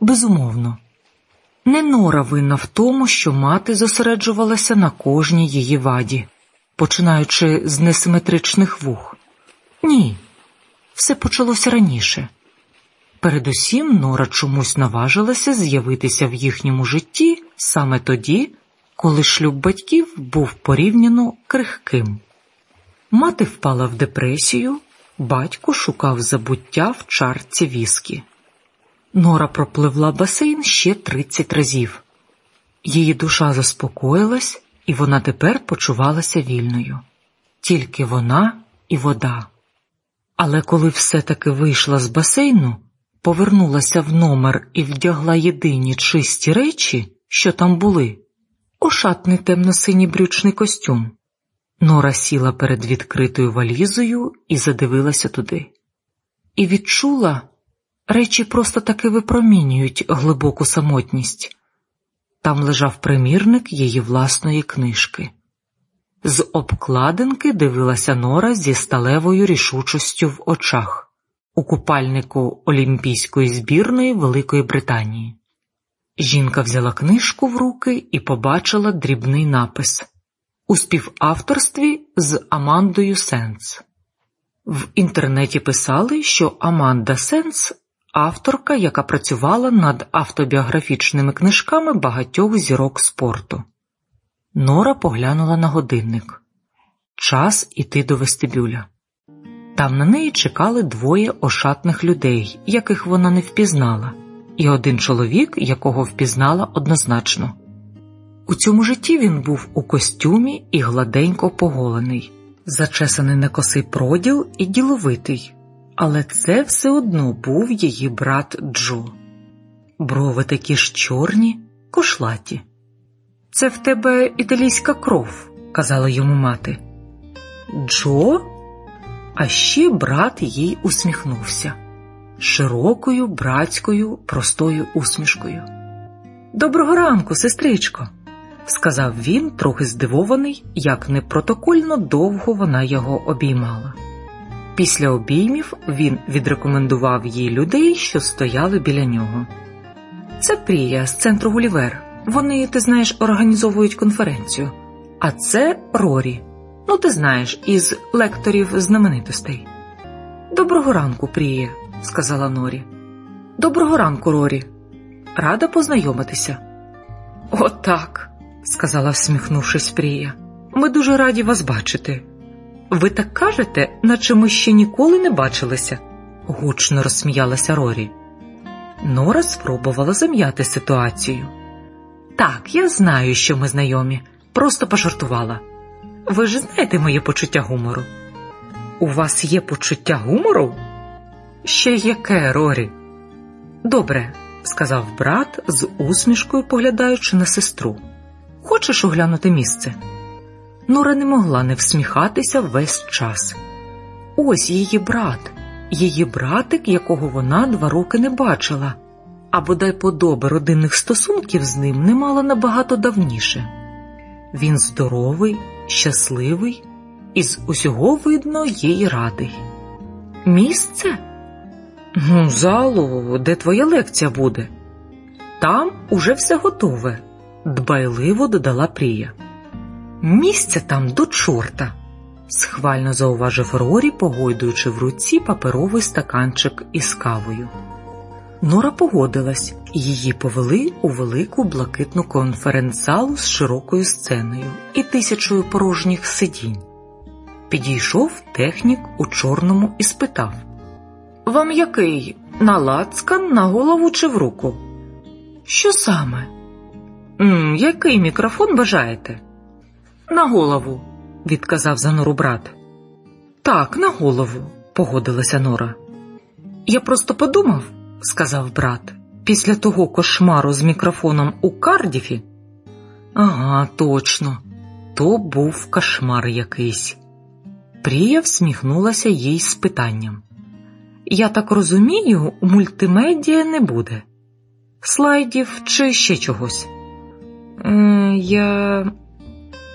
Безумовно. Не Нора винна в тому, що мати зосереджувалася на кожній її ваді, починаючи з несиметричних вух. Ні, все почалося раніше. Передусім Нора чомусь наважилася з'явитися в їхньому житті саме тоді, коли шлюб батьків був порівняно крихким. Мати впала в депресію, батько шукав забуття в чарці віскі. Нора пропливла басейн ще 30 разів. Її душа заспокоїлась, і вона тепер почувалася вільною. Тільки вона і вода. Але коли все-таки вийшла з басейну, повернулася в номер і вдягла єдині чисті речі, що там були, ошатний темно-синій брючний костюм. Нора сіла перед відкритою валізою і задивилася туди. І відчула, речі просто таки випромінюють глибоку самотність. Там лежав примірник її власної книжки. З обкладинки дивилася Нора зі сталевою рішучостю в очах у купальнику Олімпійської збірної Великої Британії. Жінка взяла книжку в руки і побачила дрібний напис у співавторстві з Амандою Сенс. В інтернеті писали, що Аманда Сенс авторка, яка працювала над автобіографічними книжками багатьох зірок спорту. Нора поглянула на годинник час іти до вестибюля. Там на неї чекали двоє ошатних людей, яких вона не впізнала, і один чоловік, якого впізнала однозначно. У цьому житті він був у костюмі і гладенько поголений, зачесаний на косий проділ і діловитий, але це все одно був її брат Джо. Брови такі ж чорні, кошлаті. Це в тебе італійська кров, казала йому мати. Джо? А ще брат їй усміхнувся широкою братською простою усмішкою. Доброго ранку, сестричко, сказав він, трохи здивований, як непротокольно довго вона його обіймала. Після обіймів він відрекомендував їй людей, що стояли біля нього. Це Прія з центру Гулівер. Вони, ти знаєш, організовують конференцію. А це Рорі. Ну, ти знаєш, із лекторів знаменитостей. Доброго ранку, Прія, сказала Норі. Доброго ранку, Рорі. Рада познайомитися. Отак, сказала, всміхнувшись Прія. Ми дуже раді вас бачити. Ви так кажете, наче ми ще ніколи не бачилися, гучно розсміялася Рорі. Нора спробувала зам'яти ситуацію. Так, я знаю, що ми знайомі, просто пожартувала. Ви ж знаєте моє почуття гумору. У вас є почуття гумору? Ще яке, Рорі? Добре, сказав брат з усмішкою, поглядаючи на сестру. Хочеш оглянути місце? Нора не могла не всміхатися весь час. Ось її брат, її братик, якого вона два роки не бачила, а бодай подоби родинних стосунків з ним не мала набагато давніше. Він здоровий, щасливий і з усього видно їй радий. Місце? Ну, залу, де твоя лекція буде? Там уже все готове, дбайливо додала Прія. Місця там до чорта, схвально зауважив Рорі, погойдуючи в руці паперовий стаканчик із кавою. Нора погодилась, її повели у велику блакитну конференц-залу з широкою сценою і тисячою порожніх сидінь. Підійшов технік у чорному і спитав: Вам який? На лацкан, на голову чи в руку? Що саме? «М, Який мікрофон бажаєте? На голову, відказав за нору брат. Так, на голову, погодилася Нора. Я просто подумав, сказав брат, після того кошмару з мікрофоном у Кардіфі. Ага, точно, то був кошмар якийсь. Прія всміхнулася їй з питанням. Я так розумію, мультимедіа не буде. Слайдів чи ще чогось? Е, я.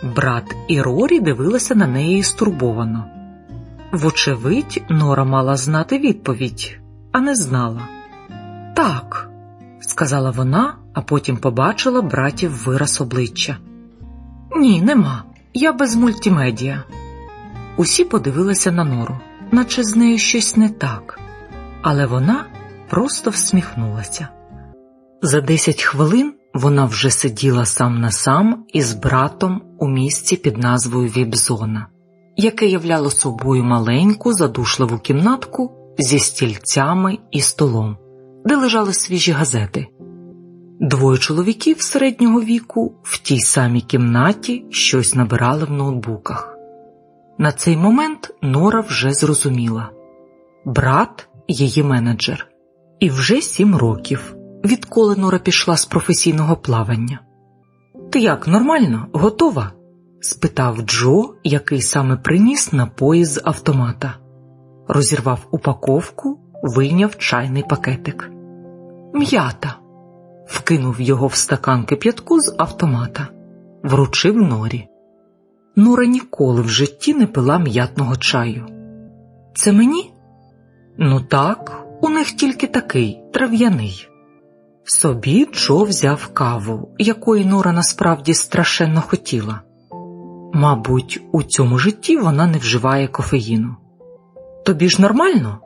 Брат і Рорі дивилися на неї стурбовано. Вочевидь, Нора мала знати відповідь, а не знала. Так, сказала вона, а потім побачила братів вираз обличчя. Ні, нема. Я без мультимедіа. Усі подивилися на нору, наче з нею щось не так, але вона просто всміхнулася. За десять хвилин вона вже сиділа сам на сам із братом у місці під назвою Віпзона, яке являло собою маленьку задушливу кімнатку зі стільцями і столом, де лежали свіжі газети. Двоє чоловіків середнього віку в тій самій кімнаті щось набирали в ноутбуках. На цей момент Нора вже зрозуміла брат її менеджер, і вже сім років, відколи Нора пішла з професійного плавання. Ти як нормально, готова? спитав Джо, який саме приніс напої з автомата, розірвав упаковку, вийняв чайний пакетик. М'ята вкинув його в стакан кип'ятку з автомата, вручив норі. Нора ніколи в житті не пила м'ятного чаю. Це мені? Ну так, у них тільки такий трав'яний. Собі Джо взяв каву, якої Нора насправді страшенно хотіла. Мабуть, у цьому житті вона не вживає кофеїну. Тобі ж нормально?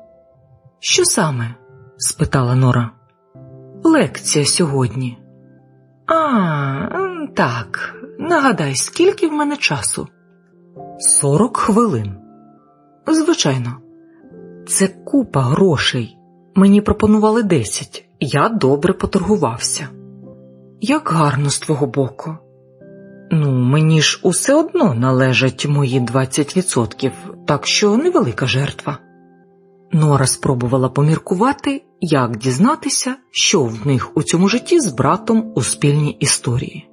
Що саме? спитала Нора. Лекція сьогодні. А, так, нагадай, скільки в мене часу? Сорок хвилин. Звичайно, це купа грошей. Мені пропонували десять. Я добре поторгувався. Як гарно з твого боку. Ну, мені ж усе одно належать мої 20%, так що невелика жертва. Нора спробувала поміркувати, як дізнатися, що в них у цьому житті з братом у спільній історії.